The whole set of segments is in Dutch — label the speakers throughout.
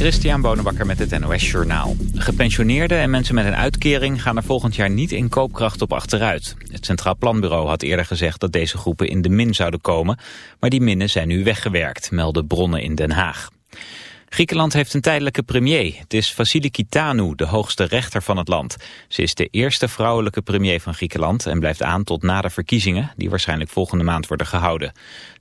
Speaker 1: Christian Bonenbakker met het NOS Journaal. Gepensioneerden en mensen met een uitkering gaan er volgend jaar niet in koopkracht op achteruit. Het Centraal Planbureau had eerder gezegd dat deze groepen in de min zouden komen, maar die minnen zijn nu weggewerkt, melden bronnen in Den Haag. Griekenland heeft een tijdelijke premier. Het is Vasiliki Tanu, de hoogste rechter van het land. Ze is de eerste vrouwelijke premier van Griekenland en blijft aan tot na de verkiezingen, die waarschijnlijk volgende maand worden gehouden.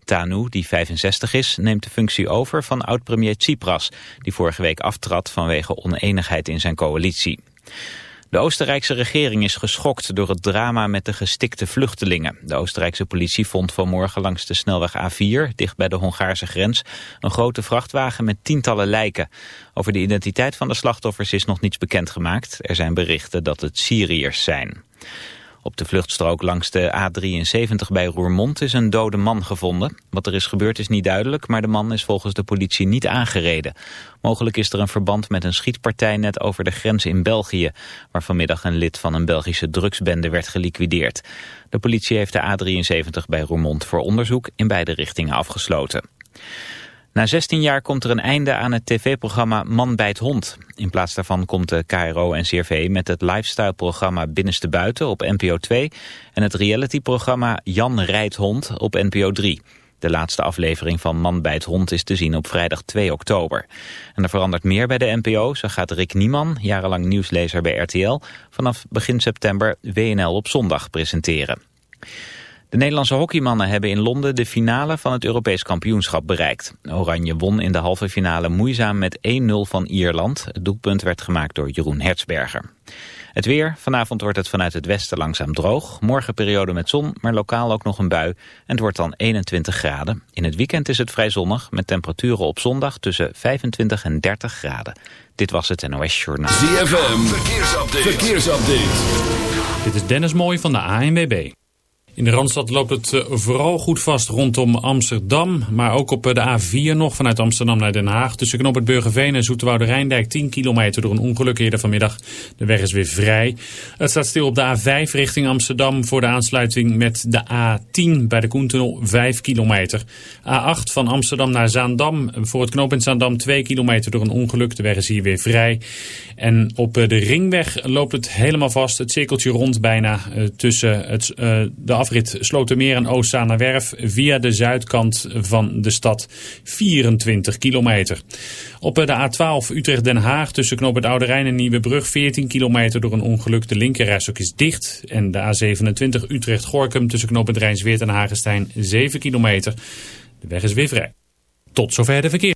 Speaker 1: Tanu, die 65 is, neemt de functie over van oud-premier Tsipras, die vorige week aftrad vanwege oneenigheid in zijn coalitie. De Oostenrijkse regering is geschokt door het drama met de gestikte vluchtelingen. De Oostenrijkse politie vond vanmorgen langs de snelweg A4, dicht bij de Hongaarse grens, een grote vrachtwagen met tientallen lijken. Over de identiteit van de slachtoffers is nog niets bekendgemaakt. Er zijn berichten dat het Syriërs zijn. Op de vluchtstrook langs de A73 bij Roermond is een dode man gevonden. Wat er is gebeurd is niet duidelijk, maar de man is volgens de politie niet aangereden. Mogelijk is er een verband met een schietpartij net over de grens in België, waar vanmiddag een lid van een Belgische drugsbende werd geliquideerd. De politie heeft de A73 bij Roermond voor onderzoek in beide richtingen afgesloten. Na 16 jaar komt er een einde aan het tv-programma Man bijt hond. In plaats daarvan komt de KRO en CRV met het lifestyle-programma Binnenste Buiten op NPO 2... en het reality-programma Jan rijdt hond op NPO 3. De laatste aflevering van Man bijt hond is te zien op vrijdag 2 oktober. En er verandert meer bij de NPO. Zo gaat Rick Nieman, jarenlang nieuwslezer bij RTL... vanaf begin september WNL op zondag presenteren. De Nederlandse hockeymannen hebben in Londen de finale van het Europees kampioenschap bereikt. Oranje won in de halve finale moeizaam met 1-0 van Ierland. Het doelpunt werd gemaakt door Jeroen Hertzberger. Het weer. Vanavond wordt het vanuit het westen langzaam droog. Morgen periode met zon, maar lokaal ook nog een bui. En het wordt dan 21 graden. In het weekend is het vrij zonnig met temperaturen op zondag tussen 25 en 30 graden. Dit was het NOS Journaal.
Speaker 2: ZFM. Verkeersupdate. Verkeersupdate.
Speaker 3: Dit is Dennis Mooij van de ANWB. In de Randstad loopt het eh, vooral goed vast rondom Amsterdam. Maar ook op eh, de A4 nog vanuit Amsterdam naar Den Haag. Tussen Knoop het Burgerveen en Zoeterwoude Rijndijk 10 kilometer door een ongeluk eerder vanmiddag. De weg is weer vrij. Het staat stil op de A5 richting Amsterdam voor de aansluiting met de A10 bij de Koentunnel 5 kilometer. A8 van Amsterdam naar Zaandam voor het knooppunt Zaandam 2 kilometer door een ongeluk. De weg is hier weer vrij. En op eh, de ringweg loopt het helemaal vast. Het cirkeltje rond bijna tussen het, de afrit Slotermeer en Oostzaanerwerf via de zuidkant van de stad 24 kilometer. Op de A12 Utrecht-Den Haag tussen Knoop het Oude Rijn en Nieuwebrug 14 kilometer door een ongeluk. De linkerrijstok is dicht. En de A27 Utrecht-Gorkum tussen Knoop het Rijnsweert en Hagestein 7 kilometer. De weg is weer vrij. Tot zover de verkeer.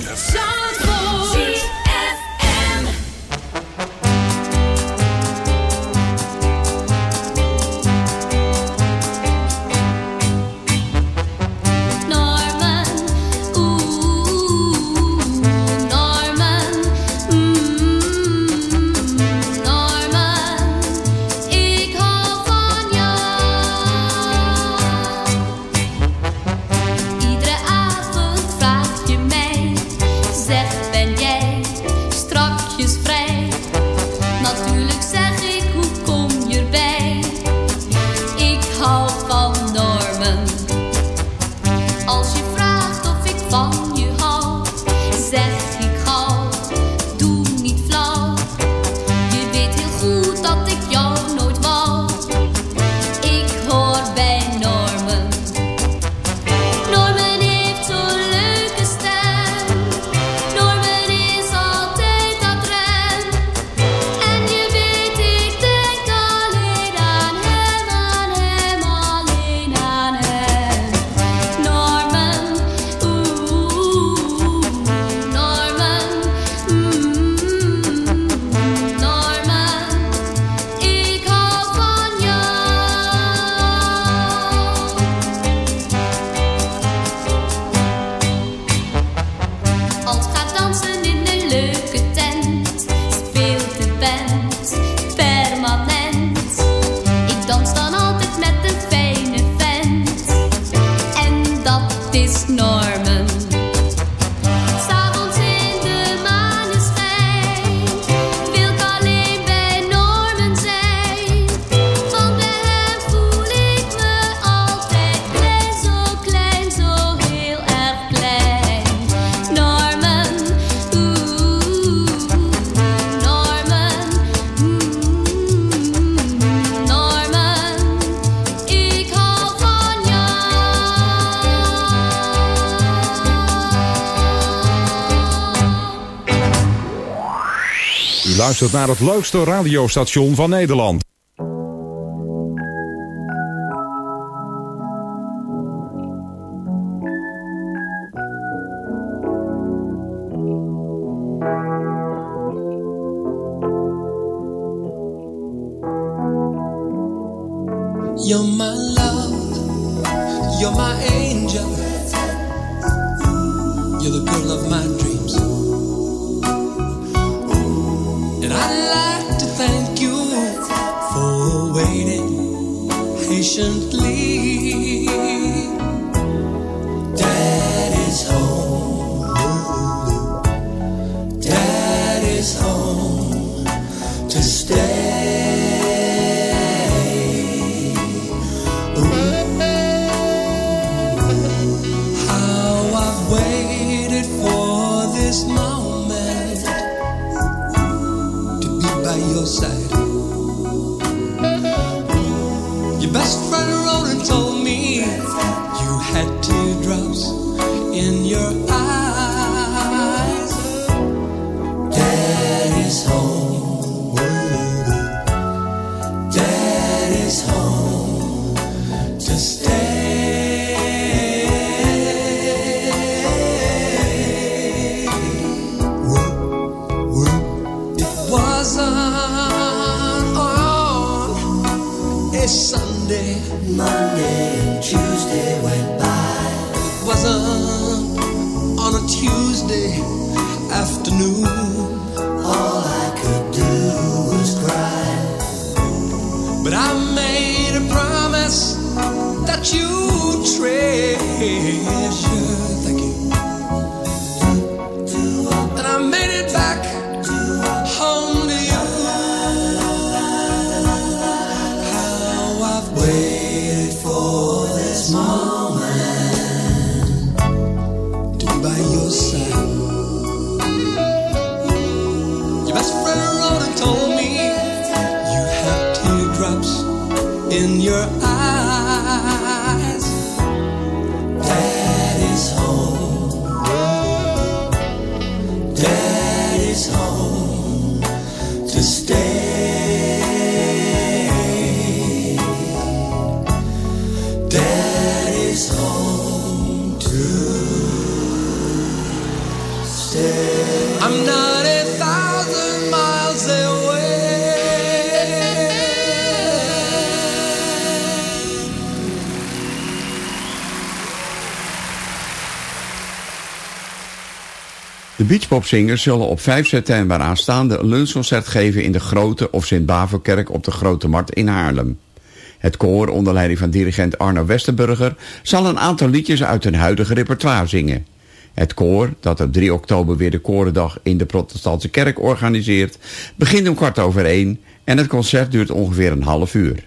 Speaker 4: Als je vraagt of ik van U luistert naar het leukste radiostation van Nederland.
Speaker 5: You're my love, you're my angel, you're the girl of my dreams. patient
Speaker 6: small Beachpopzingers zullen op 5 september aanstaande een lunchconcert geven in de Grote of Sint-Bavelkerk op de Grote Markt in Haarlem. Het koor onder leiding van dirigent Arno Westerburger zal een aantal liedjes uit hun huidige repertoire zingen. Het koor, dat op 3 oktober weer de Korendag in de Protestantse Kerk organiseert, begint om kwart over één en het concert duurt ongeveer een half uur.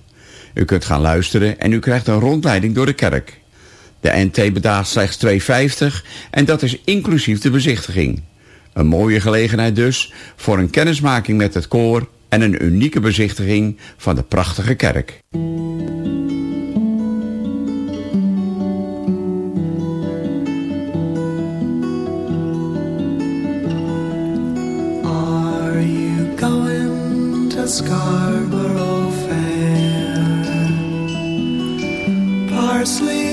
Speaker 6: U kunt gaan luisteren en u krijgt een rondleiding door de kerk. De NT bedraagt slechts 2,50 en dat is inclusief de bezichtiging. Een mooie gelegenheid dus voor een kennismaking met het koor en een unieke bezichtiging van de prachtige kerk.
Speaker 5: Scarborough Fair? Parsley,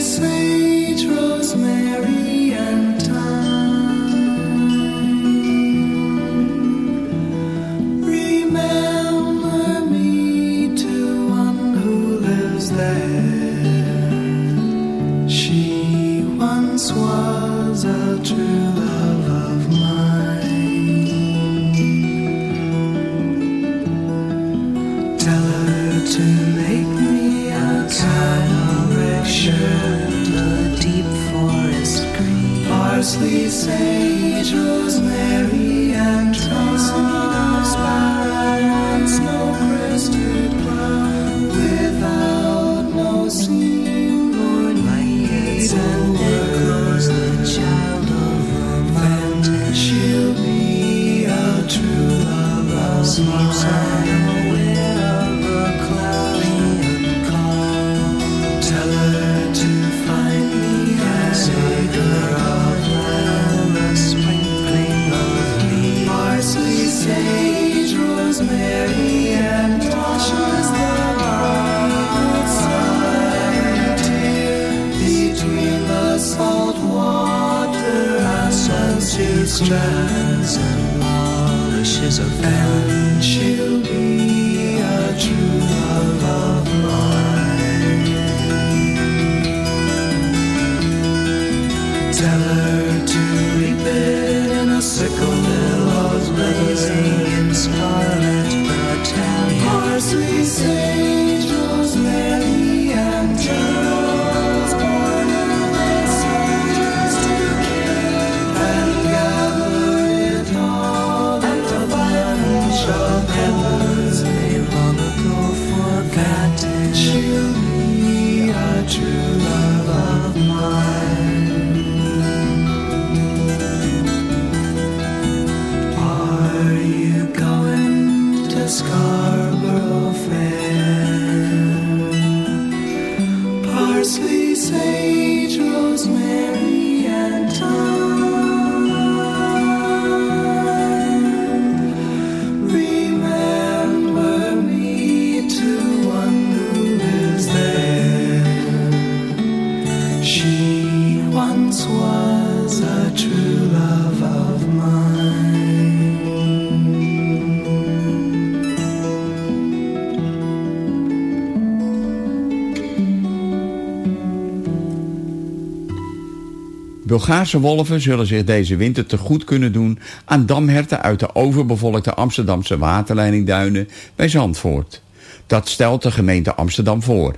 Speaker 6: Bulgaarse wolven zullen zich deze winter te goed kunnen doen aan damherten uit de overbevolkte Amsterdamse waterleidingduinen bij Zandvoort. Dat stelt de gemeente Amsterdam voor.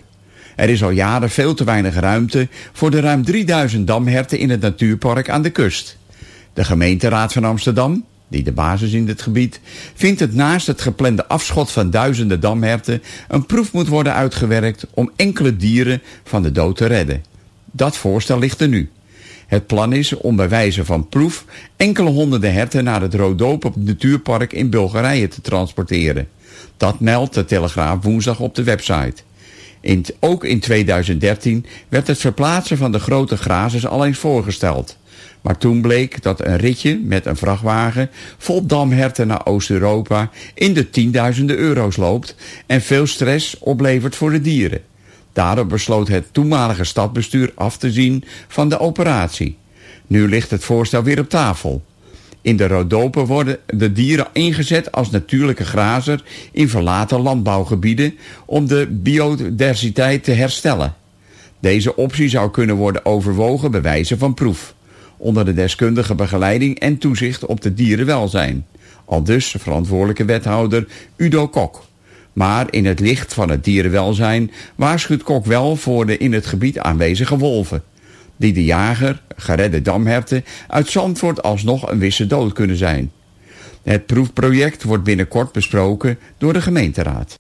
Speaker 6: Er is al jaren veel te weinig ruimte voor de ruim 3000 damherten in het natuurpark aan de kust. De gemeenteraad van Amsterdam, die de basis in dit gebied, vindt het naast het geplande afschot van duizenden damherten een proef moet worden uitgewerkt om enkele dieren van de dood te redden. Dat voorstel ligt er nu. Het plan is om bij wijze van proef enkele honderden herten naar het Rodoop op het natuurpark in Bulgarije te transporteren. Dat meldt de Telegraaf woensdag op de website. Ook in 2013 werd het verplaatsen van de grote grazers al eens voorgesteld. Maar toen bleek dat een ritje met een vrachtwagen vol damherten naar Oost-Europa in de tienduizenden euro's loopt en veel stress oplevert voor de dieren. Daarop besloot het toenmalige stadbestuur af te zien van de operatie. Nu ligt het voorstel weer op tafel. In de Rodopen worden de dieren ingezet als natuurlijke grazer in verlaten landbouwgebieden om de biodiversiteit te herstellen. Deze optie zou kunnen worden overwogen bij wijze van proef, onder de deskundige begeleiding en toezicht op de dierenwelzijn. Al dus verantwoordelijke wethouder Udo Kok. Maar in het licht van het dierenwelzijn waarschuwt Kok wel voor de in het gebied aanwezige wolven. Die de jager, geredde damherten, uit Zandvoort alsnog een wisse dood kunnen zijn. Het proefproject wordt binnenkort besproken door de gemeenteraad.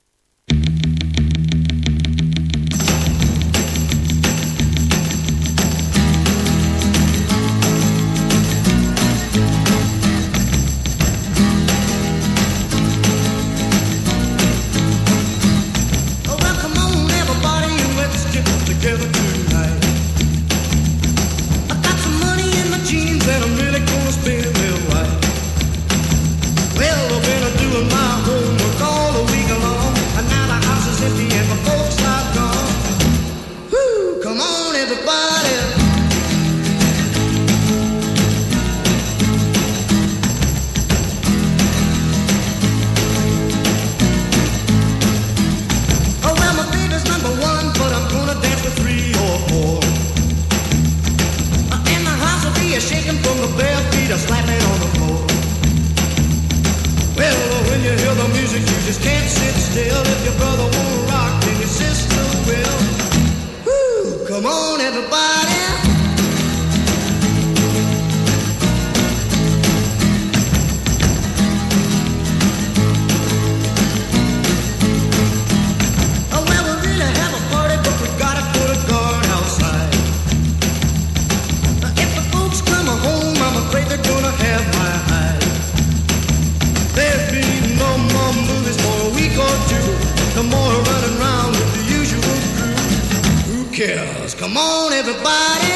Speaker 7: Come on, everybody.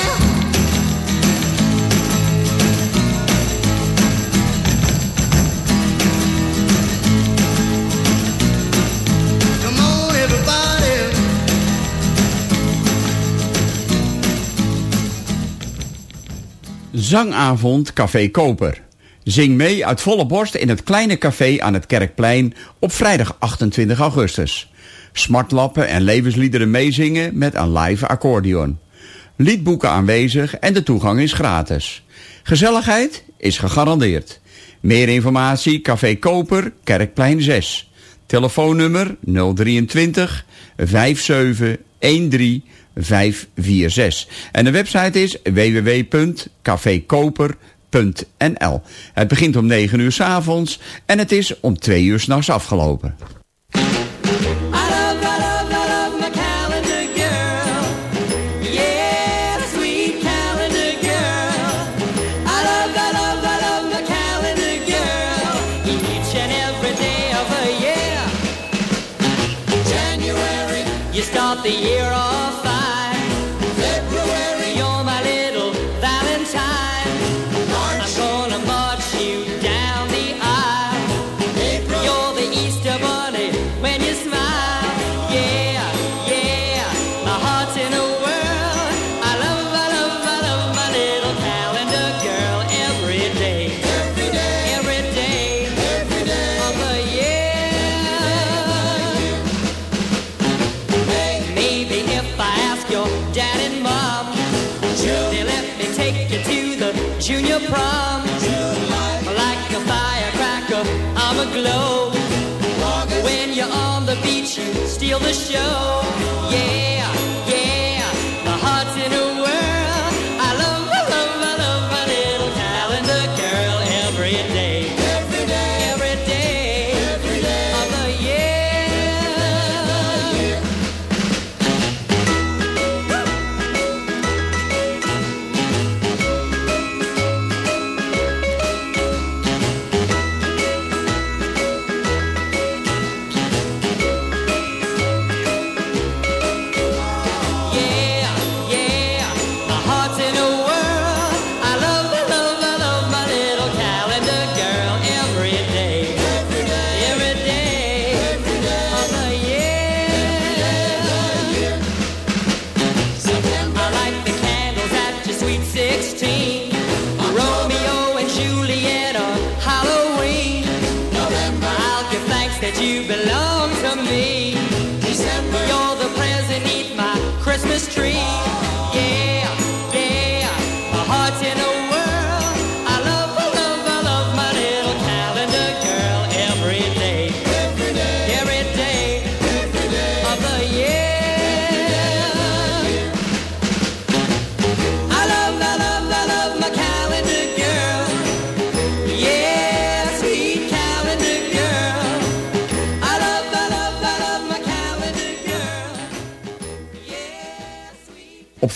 Speaker 6: Zangavond Café Koper. Zing mee uit volle borst in het kleine café aan het Kerkplein op vrijdag 28 augustus. Smartlappen en levensliederen meezingen met een live accordeon. Liedboeken aanwezig en de toegang is gratis. Gezelligheid is gegarandeerd. Meer informatie Café Koper, Kerkplein 6. Telefoonnummer 023 57 13 546. En de website is www.cafekoper.nl. Het begint om 9 uur s avonds en het is om 2 uur s'nachts afgelopen.
Speaker 8: Prom. Like a firecracker, I'm a glow. When you're on the beach, you steal the show. Yeah,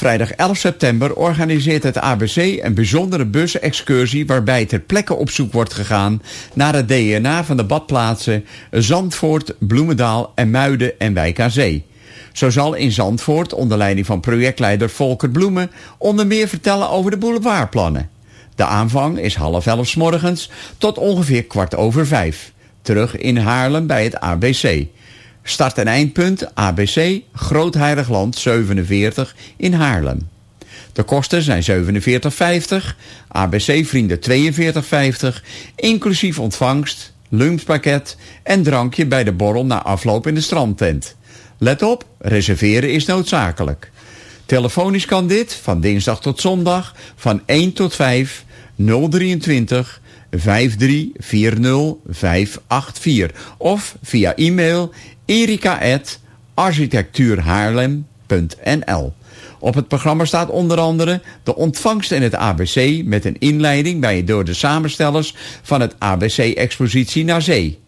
Speaker 6: vrijdag 11 september organiseert het ABC een bijzondere busexcursie waarbij ter plekke op zoek wordt gegaan naar het DNA van de badplaatsen Zandvoort, Bloemendaal en Muiden en Wijk aan Zee. Zo zal in Zandvoort onder leiding van projectleider Volker Bloemen onder meer vertellen over de boulevardplannen. De aanvang is half elf morgens tot ongeveer kwart over vijf. Terug in Haarlem bij het ABC. Start- en eindpunt ABC Groot-Heiligland 47 in Haarlem. De kosten zijn 47,50, ABC-vrienden 42,50, inclusief ontvangst, lunchpakket en drankje bij de borrel na afloop in de strandtent. Let op, reserveren is noodzakelijk. Telefonisch kan dit van dinsdag tot zondag van 1 tot 5 023 5340 584 of via e-mail erika.architectuurhaarlem.nl Op het programma staat onder andere de ontvangst in het ABC met een inleiding bij door de samenstellers van het ABC-expositie naar zee.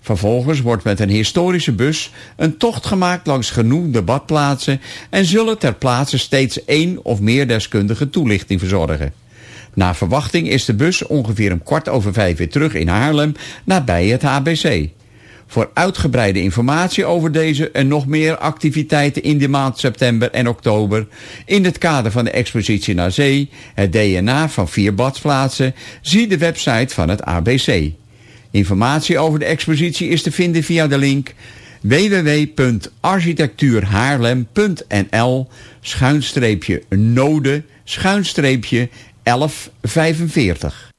Speaker 6: Vervolgens wordt met een historische bus een tocht gemaakt langs genoemde badplaatsen en zullen ter plaatse steeds één of meer deskundige toelichting verzorgen. Na verwachting is de bus ongeveer om kwart over vijf weer terug in Haarlem nabij het ABC. Voor uitgebreide informatie over deze en nog meer activiteiten in de maand september en oktober... in het kader van de expositie naar zee, het DNA van vier badplaatsen... zie de website van het ABC. Informatie over de expositie is te vinden via de link www.architectuurhaarlem.nl schuinstreepje node schuinstreepje 1145.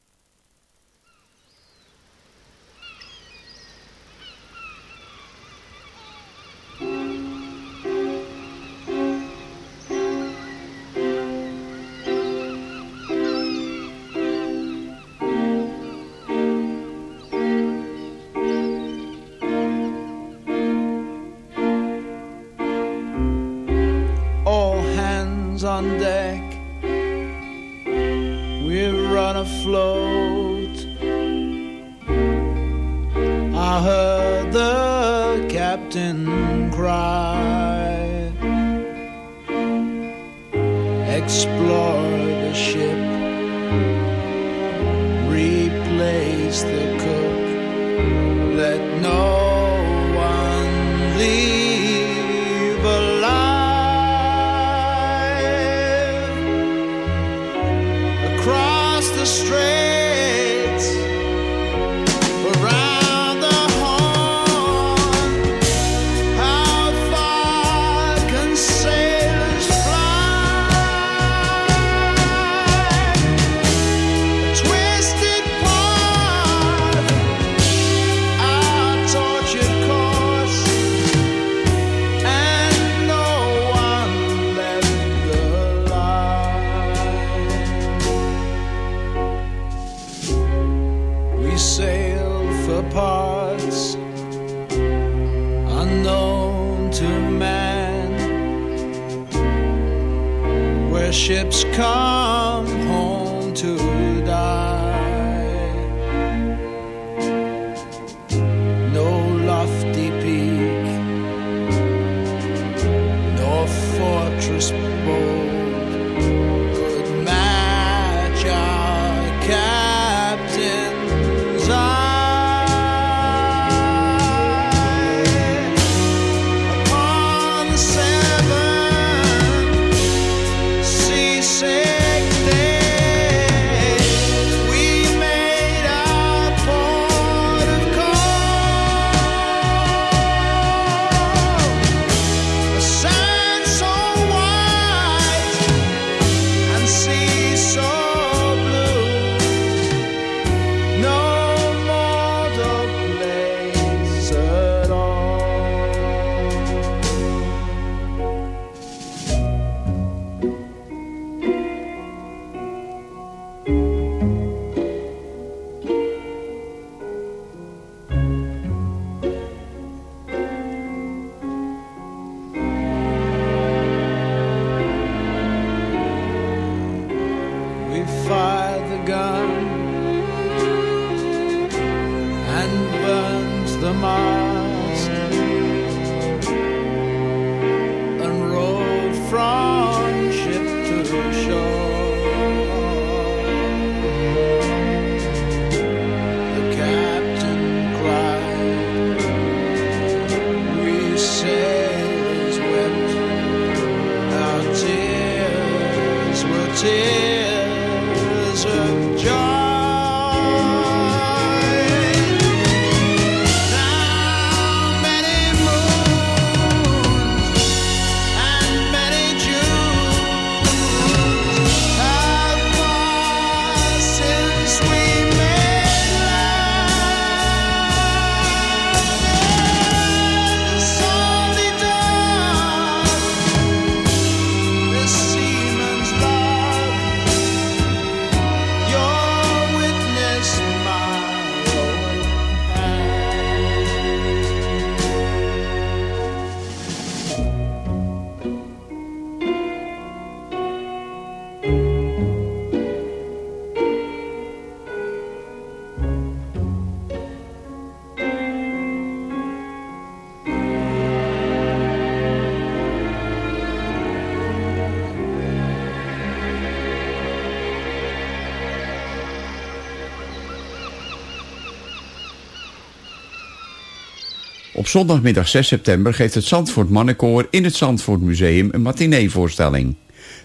Speaker 6: Zondagmiddag 6 september geeft het Zandvoort Mannenkoor in het Zandvoort Museum een matineevoorstelling.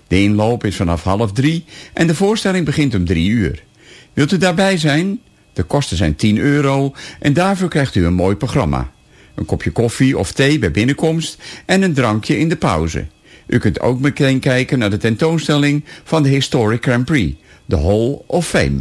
Speaker 6: De inloop is vanaf half drie en de voorstelling begint om drie uur. Wilt u daarbij zijn? De kosten zijn 10 euro en daarvoor krijgt u een mooi programma. Een kopje koffie of thee bij binnenkomst en een drankje in de pauze. U kunt ook meteen kijken naar de tentoonstelling van de Historic Grand Prix, The Hall of Fame.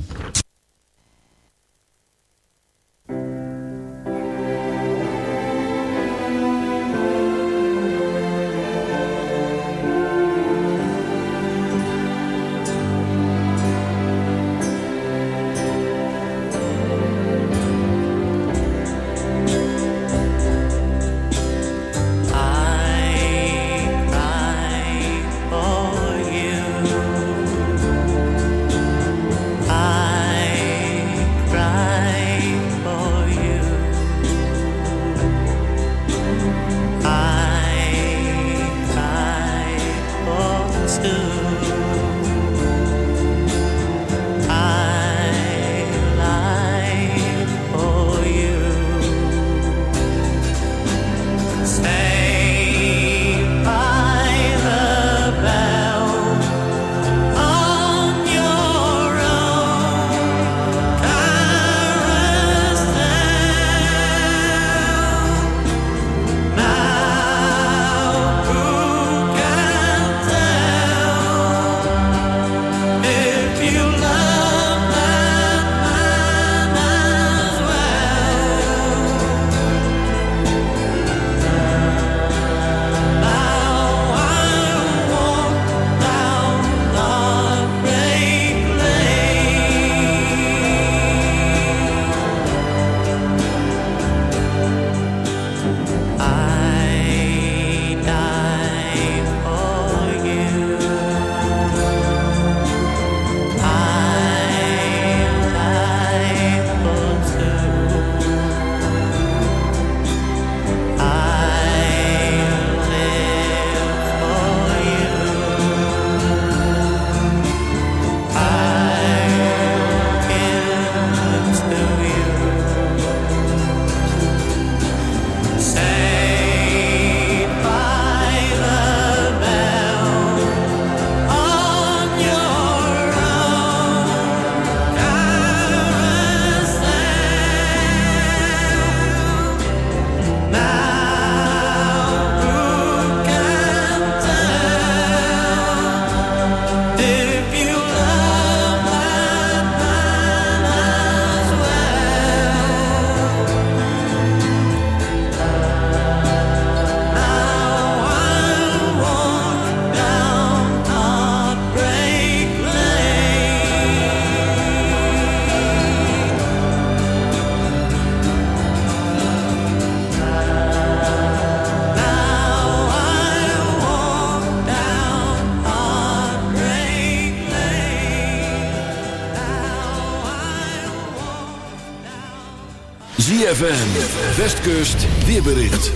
Speaker 2: ZFM, Westkust, weerbericht.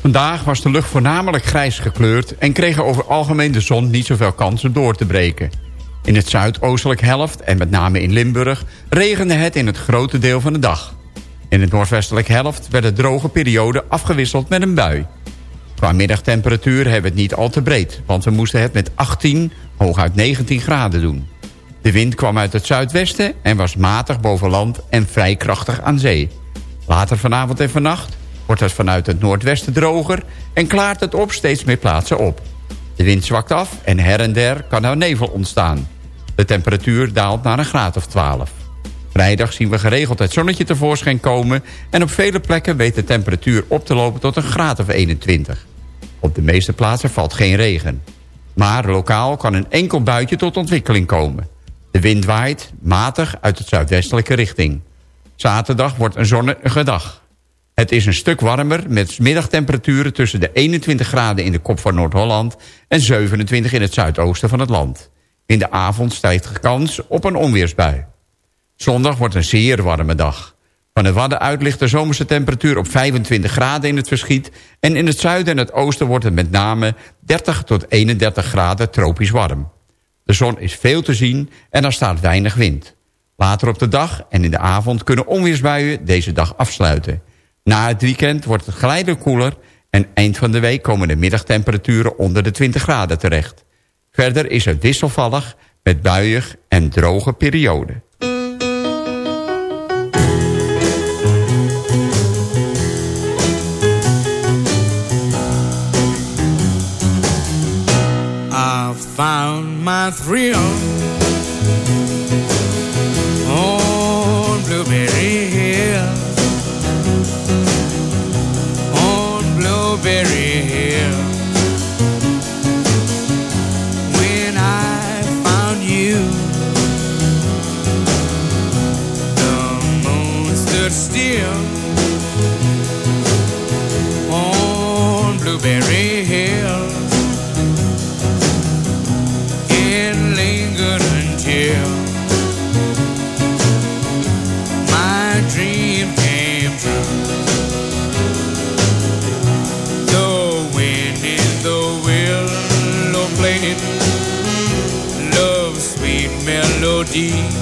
Speaker 6: Vandaag was de lucht voornamelijk grijs gekleurd... en kreeg er over algemeen de zon niet zoveel kansen door te breken. In het zuidoostelijk helft, en met name in Limburg... regende het in het grote deel van de dag. In het noordwestelijk helft werd de droge periode afgewisseld met een bui. Qua middagtemperatuur hebben we het niet al te breed... want we moesten het met 18, hooguit 19 graden doen. De wind kwam uit het zuidwesten en was matig boven land en vrij krachtig aan zee. Later vanavond en vannacht wordt het vanuit het noordwesten droger... en klaart het op steeds meer plaatsen op. De wind zwakt af en her en der kan er nevel ontstaan. De temperatuur daalt naar een graad of 12. Vrijdag zien we geregeld het zonnetje tevoorschijn komen... en op vele plekken weet de temperatuur op te lopen tot een graad of 21. Op de meeste plaatsen valt geen regen. Maar lokaal kan een enkel buitje tot ontwikkeling komen. De wind waait matig uit het zuidwestelijke richting. Zaterdag wordt een zonnige dag. Het is een stuk warmer met middagtemperaturen tussen de 21 graden in de kop van Noord-Holland... en 27 in het zuidoosten van het land. In de avond stijgt de kans op een onweersbui. Zondag wordt een zeer warme dag. Van de Wadden uit ligt de zomerse temperatuur op 25 graden in het verschiet... en in het zuiden en het oosten wordt het met name 30 tot 31 graden tropisch warm. De zon is veel te zien en er staat weinig wind. Later op de dag en in de avond kunnen onweersbuien deze dag afsluiten. Na het weekend wordt het geleidelijk koeler... en eind van de week komen de middagtemperaturen onder de 20 graden terecht. Verder is het wisselvallig met buiig en droge perioden.
Speaker 9: Found my thrill eat.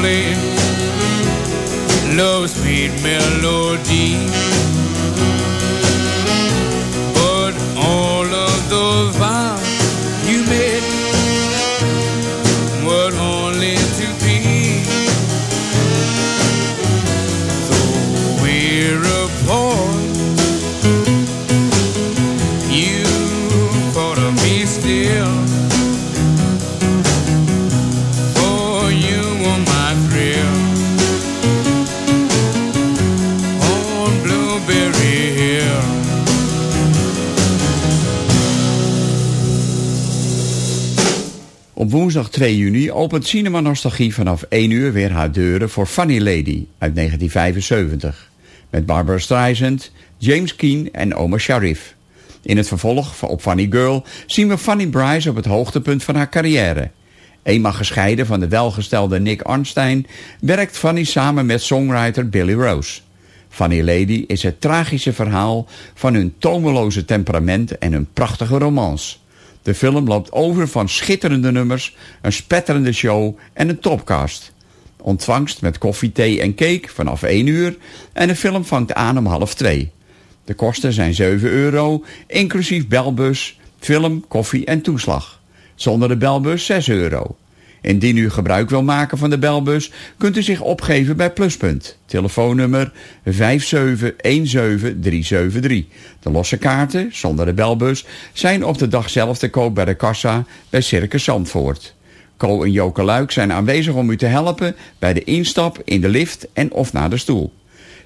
Speaker 9: Played love's sweet melody.
Speaker 6: Woensdag 2 juni opent Cinema Nostalgie vanaf 1 uur weer haar deuren voor Funny Lady uit 1975. Met Barbara Streisand, James Keen en Omar Sharif. In het vervolg op Funny Girl zien we Funny Bryce op het hoogtepunt van haar carrière. Eenmaal gescheiden van de welgestelde Nick Arnstein... werkt Funny samen met songwriter Billy Rose. Funny Lady is het tragische verhaal van hun tomeloze temperament en hun prachtige romance. De film loopt over van schitterende nummers, een spetterende show en een topcast. Ontvangst met koffie, thee en cake vanaf 1 uur en de film vangt aan om half 2. De kosten zijn 7 euro, inclusief belbus, film, koffie en toeslag. Zonder de belbus 6 euro. Indien u gebruik wil maken van de belbus, kunt u zich opgeven bij Pluspunt. Telefoonnummer 5717373. De losse kaarten, zonder de belbus, zijn op de dag zelf te koop bij de kassa bij Circus Zandvoort. Co en Joke Luik zijn aanwezig om u te helpen bij de instap, in de lift en of naar de stoel.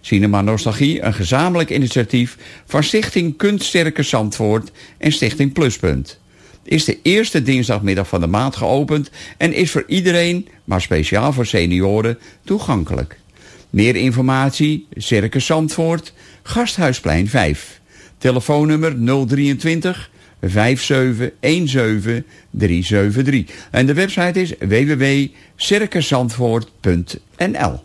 Speaker 6: Cinema Nostalgie, een gezamenlijk initiatief van Stichting Kunstcircus Zandvoort en Stichting Pluspunt. Is de eerste dinsdagmiddag van de maand geopend en is voor iedereen, maar speciaal voor senioren, toegankelijk. Meer informatie, Circus Zandvoort, Gasthuisplein 5. Telefoonnummer 023 5717 373. En de website is www.circuszandvoort.nl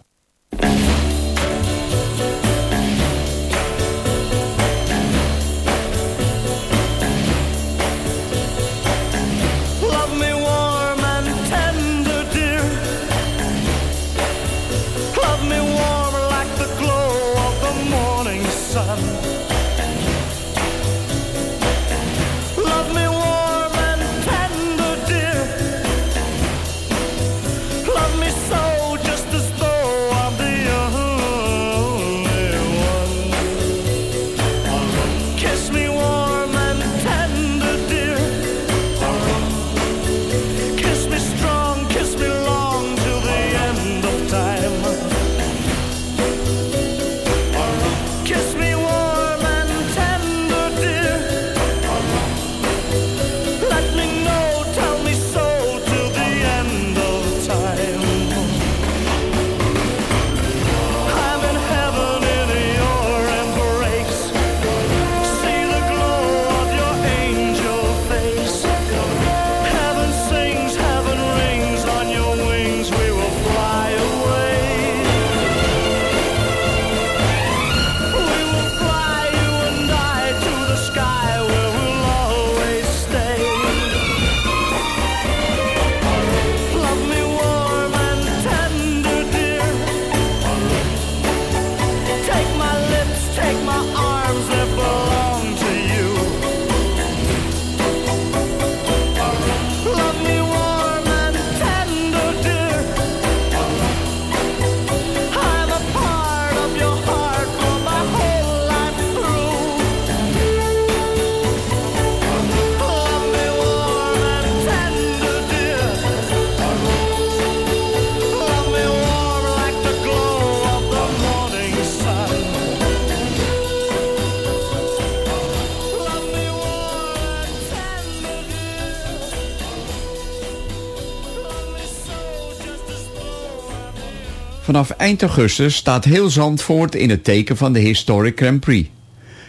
Speaker 6: Vanaf eind augustus staat heel Zandvoort in het teken van de Historic Grand Prix.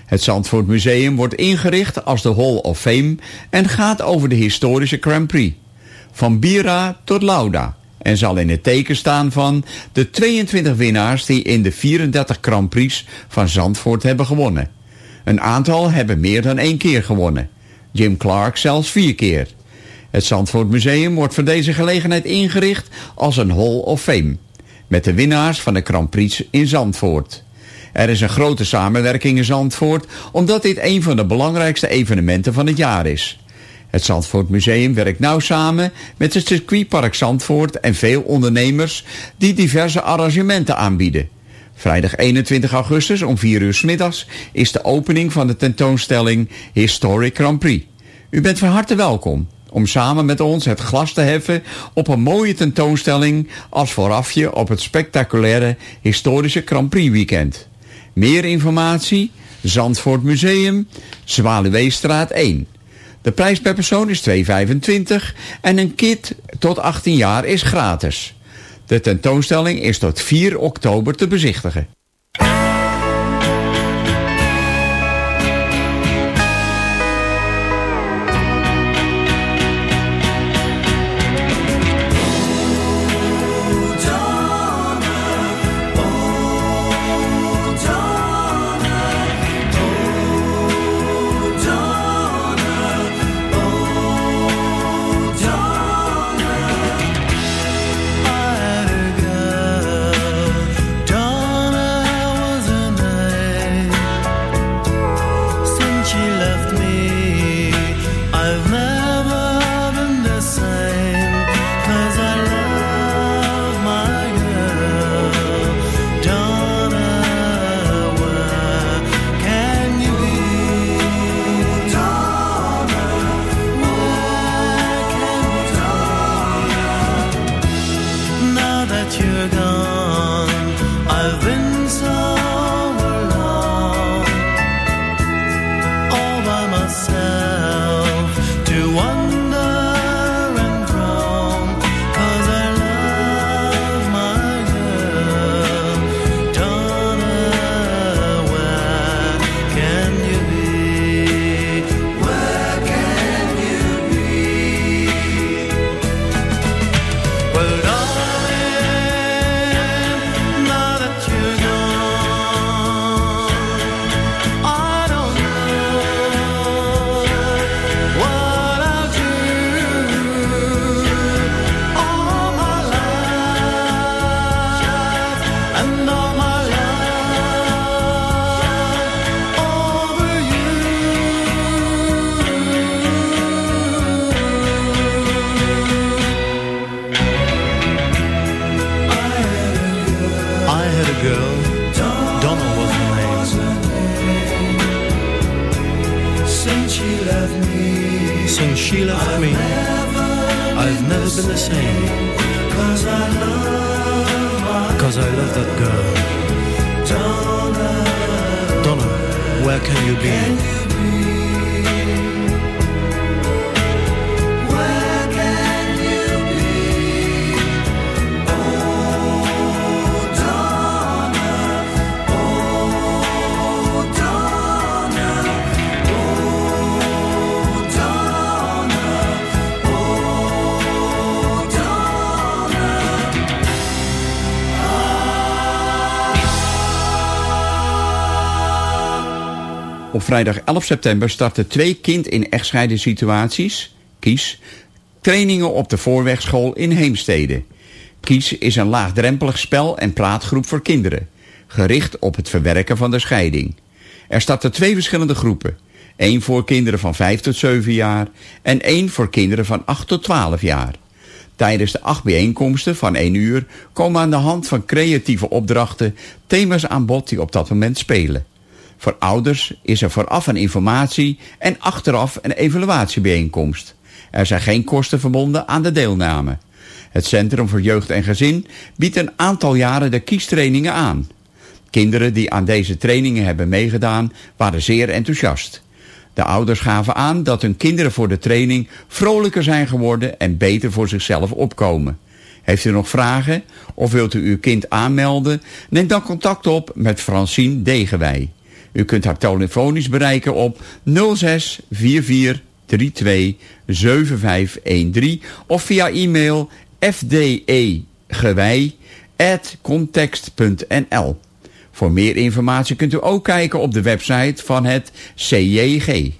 Speaker 6: Het Zandvoort Museum wordt ingericht als de Hall of Fame en gaat over de historische Grand Prix. Van Bira tot Lauda. En zal in het teken staan van de 22 winnaars die in de 34 Grand Prix van Zandvoort hebben gewonnen. Een aantal hebben meer dan één keer gewonnen. Jim Clark zelfs vier keer. Het Zandvoort Museum wordt voor deze gelegenheid ingericht als een Hall of Fame. Met de winnaars van de Grand Prix in Zandvoort. Er is een grote samenwerking in Zandvoort, omdat dit een van de belangrijkste evenementen van het jaar is. Het Zandvoort Museum werkt nauw samen met het circuitpark Zandvoort en veel ondernemers die diverse arrangementen aanbieden. Vrijdag 21 augustus om 4 uur 's middags is de opening van de tentoonstelling Historic Grand Prix. U bent van harte welkom om samen met ons het glas te heffen op een mooie tentoonstelling als voorafje op het spectaculaire historische Grand Prix weekend. Meer informatie, Zandvoort Museum, Zwaluweestraat 1. De prijs per persoon is 2,25 en een kit tot 18 jaar is gratis. De tentoonstelling is tot 4 oktober te bezichtigen.
Speaker 10: Vrijdag 11 september starten twee kind in echtscheiden situaties, KIES, trainingen op de voorwegschool in Heemstede. KIES is een laagdrempelig spel- en praatgroep voor kinderen, gericht op het verwerken van de scheiding. Er starten twee verschillende groepen. één voor kinderen van 5 tot 7 jaar en één voor kinderen van 8 tot 12 jaar. Tijdens de acht bijeenkomsten van 1 uur komen aan de hand van creatieve opdrachten thema's aan bod die op dat moment spelen. Voor ouders is er vooraf een informatie en achteraf een evaluatiebijeenkomst. Er zijn geen kosten verbonden aan de deelname. Het Centrum voor Jeugd en Gezin biedt een aantal jaren de kiestrainingen aan. Kinderen die aan deze trainingen hebben meegedaan waren zeer enthousiast. De ouders gaven aan dat hun kinderen voor de training vrolijker zijn geworden en beter voor zichzelf opkomen. Heeft u nog vragen of wilt u uw kind aanmelden? Neem dan contact op met Francine Degenwij. U kunt haar telefonisch bereiken op 06 44 32 7513 of via e-mail fdegewij@context.nl. Voor meer informatie kunt u ook kijken op de website van het CJG.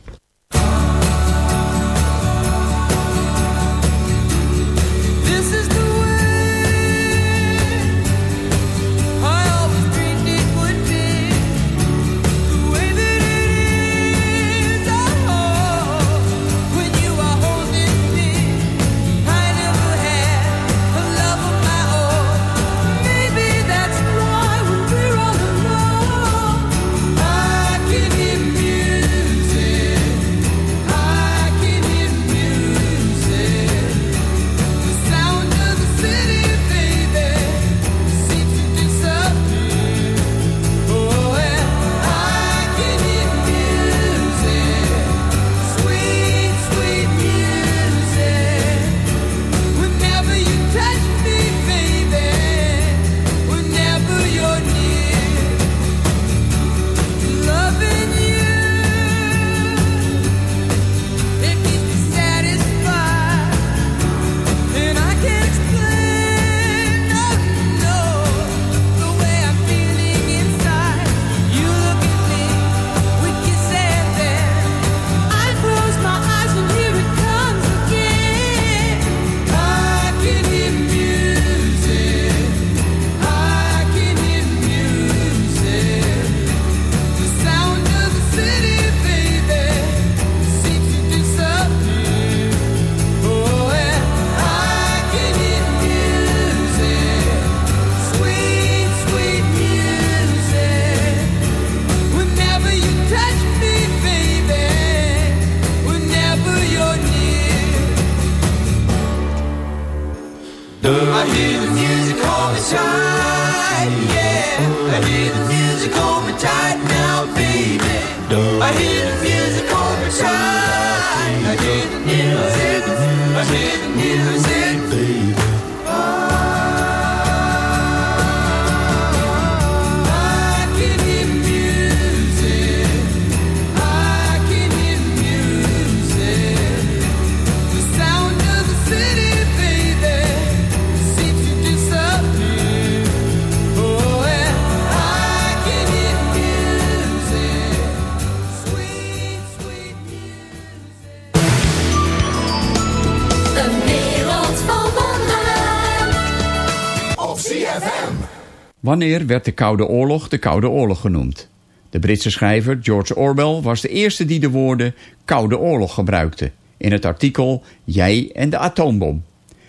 Speaker 10: Wanneer werd de Koude Oorlog de Koude Oorlog genoemd? De Britse schrijver George Orwell was de eerste die de woorden Koude Oorlog gebruikte in het artikel Jij en de atoombom.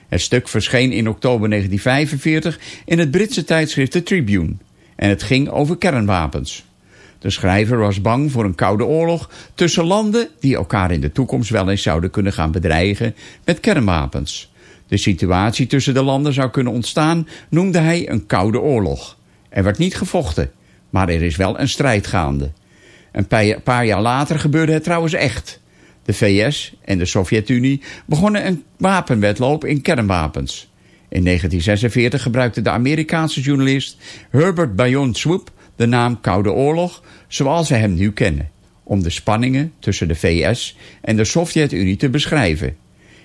Speaker 10: Het stuk verscheen in oktober 1945 in het Britse tijdschrift The Tribune en het ging over kernwapens. De schrijver was bang voor een koude oorlog tussen landen die elkaar in de toekomst wel eens zouden kunnen gaan bedreigen met kernwapens.
Speaker 6: de situatie tussen de landen zou kunnen ontstaan, noemde hij een koude oorlog. Er werd niet gevochten, maar er is wel een strijd gaande. Een paar- jaar later gebeurde het trouwens echt. De VS en de Sovjet-Unie begonnen een wapenwedloop in kernwapens. In 1946 gebruikte de Amerikaanse journalist Herbert Bayon Swoop de naam Koude Oorlog zoals we hem nu kennen, om de spanningen tussen de VS en de Sovjet-Unie te beschrijven.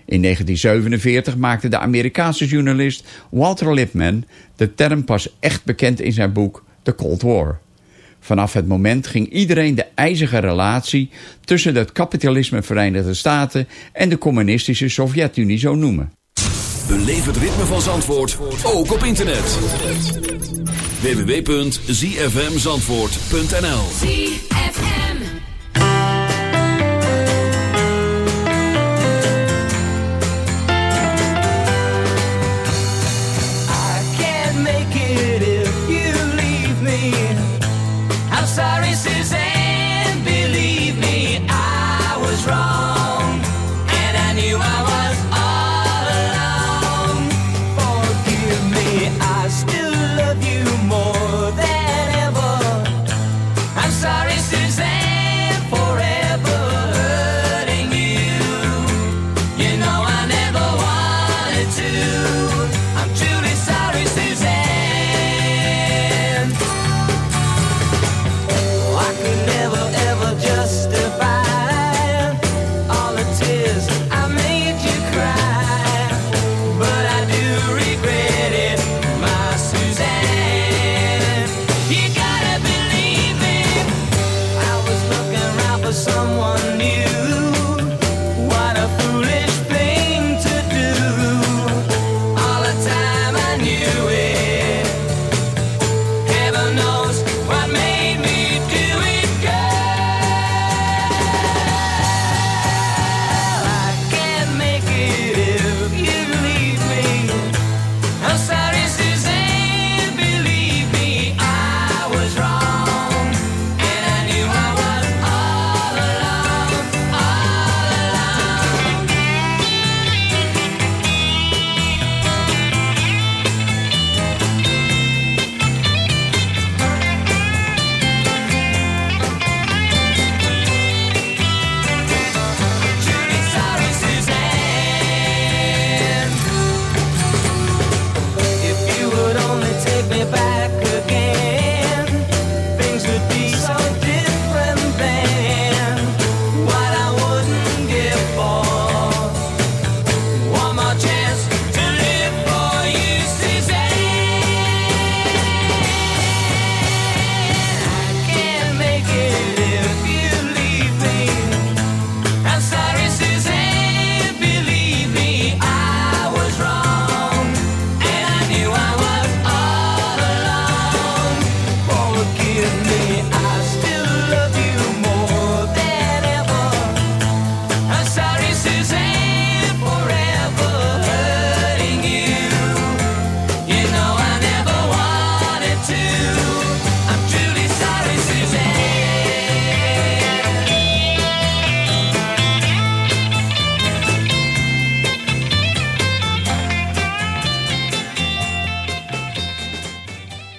Speaker 6: In 1947 maakte de Amerikaanse journalist Walter Lippmann de term pas echt bekend in zijn boek The Cold War. Vanaf het moment ging iedereen de ijzige relatie tussen het kapitalisme Verenigde Staten en de communistische Sovjet-Unie zo noemen.
Speaker 8: Beleef het ritme van Zandvoort, ook op internet. www.zfmzandvoort.nl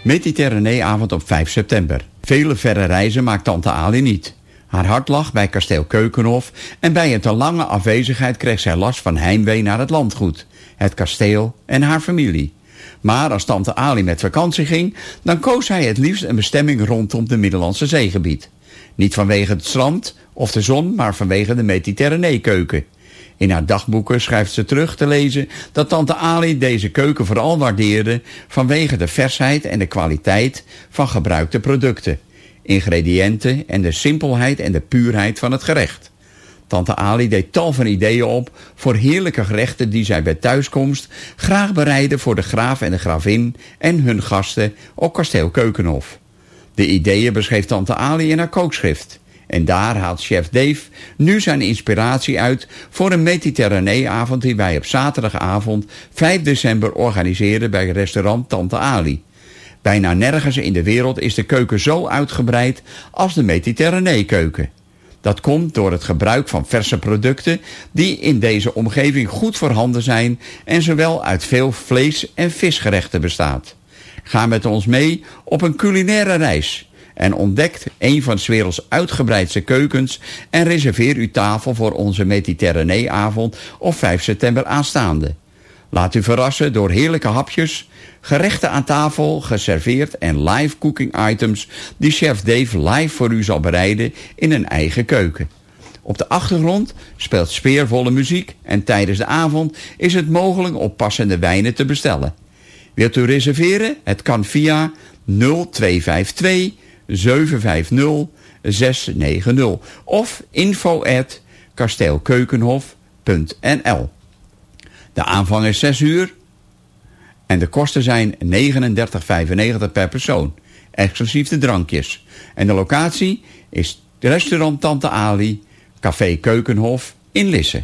Speaker 6: Mediterranee-avond op 5 september. Vele verre reizen maakt tante Ali niet. Haar hart lag bij kasteel Keukenhof en bij een te lange afwezigheid kreeg zij last van heimwee naar het landgoed, het kasteel en haar familie. Maar als tante Ali met vakantie ging, dan koos zij het liefst een bestemming rondom de Middellandse zeegebied. Niet vanwege het strand of de zon, maar vanwege de Mediterranee-keuken. In haar dagboeken schrijft ze terug te lezen dat tante Ali deze keuken vooral waardeerde vanwege de versheid en de kwaliteit van gebruikte producten, ingrediënten en de simpelheid en de puurheid van het gerecht. Tante Ali deed tal van ideeën op voor heerlijke gerechten die zij bij thuiskomst graag bereidde voor de graaf en de gravin en hun gasten op kasteel Keukenhof. De ideeën beschreef tante Ali in haar kookschrift. En daar haalt chef Dave nu zijn inspiratie uit voor een Mediterranee-avond die wij op zaterdagavond 5 december organiseren bij restaurant Tante Ali. Bijna nergens in de wereld is de keuken zo uitgebreid als de Mediterranee-keuken. Dat komt door het gebruik van verse producten die in deze omgeving goed voorhanden zijn en zowel uit veel vlees- en visgerechten bestaat. Ga met ons mee op een culinaire reis en ontdekt een van 's uitgebreidste keukens en reserveer uw tafel voor onze Mediterranee-avond op 5 september aanstaande. Laat u verrassen door heerlijke hapjes, gerechten aan tafel, geserveerd en live cooking items die chef Dave live voor u zal bereiden in een eigen keuken. Op de achtergrond speelt sfeervolle muziek en tijdens de avond is het mogelijk op passende wijnen te bestellen. Wilt u reserveren? Het kan via 0252 750 690 of info at kasteelkeukenhof.nl. De aanvang is 6 uur en de kosten zijn 39,95 per persoon, exclusief de drankjes. En de locatie is restaurant Tante Ali, Café Keukenhof in Lisse.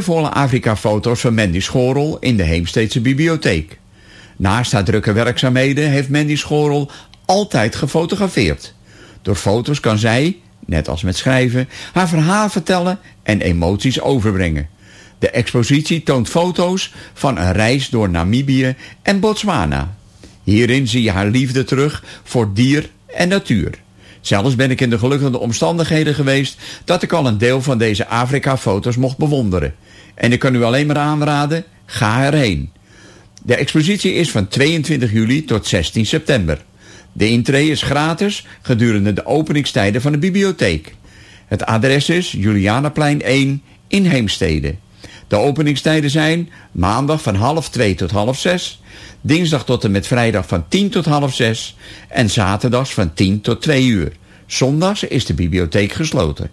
Speaker 6: Sfeervolle Afrika-foto's van Mandy Schorel in de Heemsteedse Bibliotheek. Naast haar drukke werkzaamheden heeft Mandy Schorel altijd gefotografeerd. Door foto's kan zij, net als met schrijven, haar verhaal vertellen en emoties overbrengen. De expositie toont foto's van een reis door Namibië en Botswana. Hierin zie je haar liefde terug voor dier en natuur. Zelfs ben ik in de gelukkige omstandigheden geweest dat ik al een deel van deze Afrika-foto's mocht bewonderen. En ik kan u alleen maar aanraden, ga erheen. De expositie is van 22 juli tot 16 september. De intree is gratis gedurende de openingstijden van de bibliotheek. Het adres is Julianaplein 1 in Heemstede. De openingstijden zijn maandag van half 2 tot half 6, dinsdag tot en met vrijdag van 10 tot half 6 en zaterdags van 10 tot 2 uur. Zondags is de bibliotheek gesloten.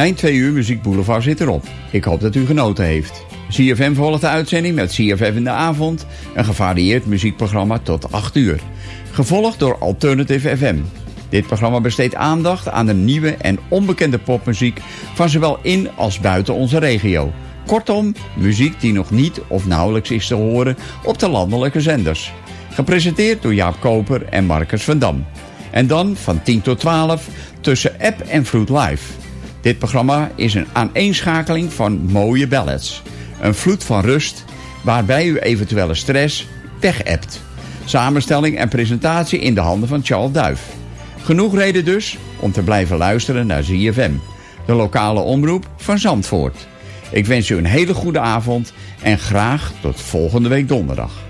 Speaker 6: Mijn twee uur Muziek Boulevard zit erop. Ik hoop dat u genoten heeft. CFM volgt de uitzending met CFM in de avond. Een gevarieerd muziekprogramma tot 8 uur. Gevolgd door Alternative FM. Dit programma besteedt aandacht aan de nieuwe en onbekende popmuziek... van zowel in als buiten onze regio. Kortom, muziek die nog niet of nauwelijks is te horen op de landelijke zenders. Gepresenteerd door Jaap Koper en Marcus van Dam. En dan van 10 tot 12 tussen App en Vloed Live. Dit programma is een aaneenschakeling van mooie ballads. Een vloed van rust waarbij u eventuele stress weg-appt. Samenstelling en presentatie in de handen van Charles Duif. Genoeg reden dus om te blijven luisteren naar ZFM. De lokale omroep van Zandvoort. Ik wens u een hele goede avond en graag tot volgende week donderdag.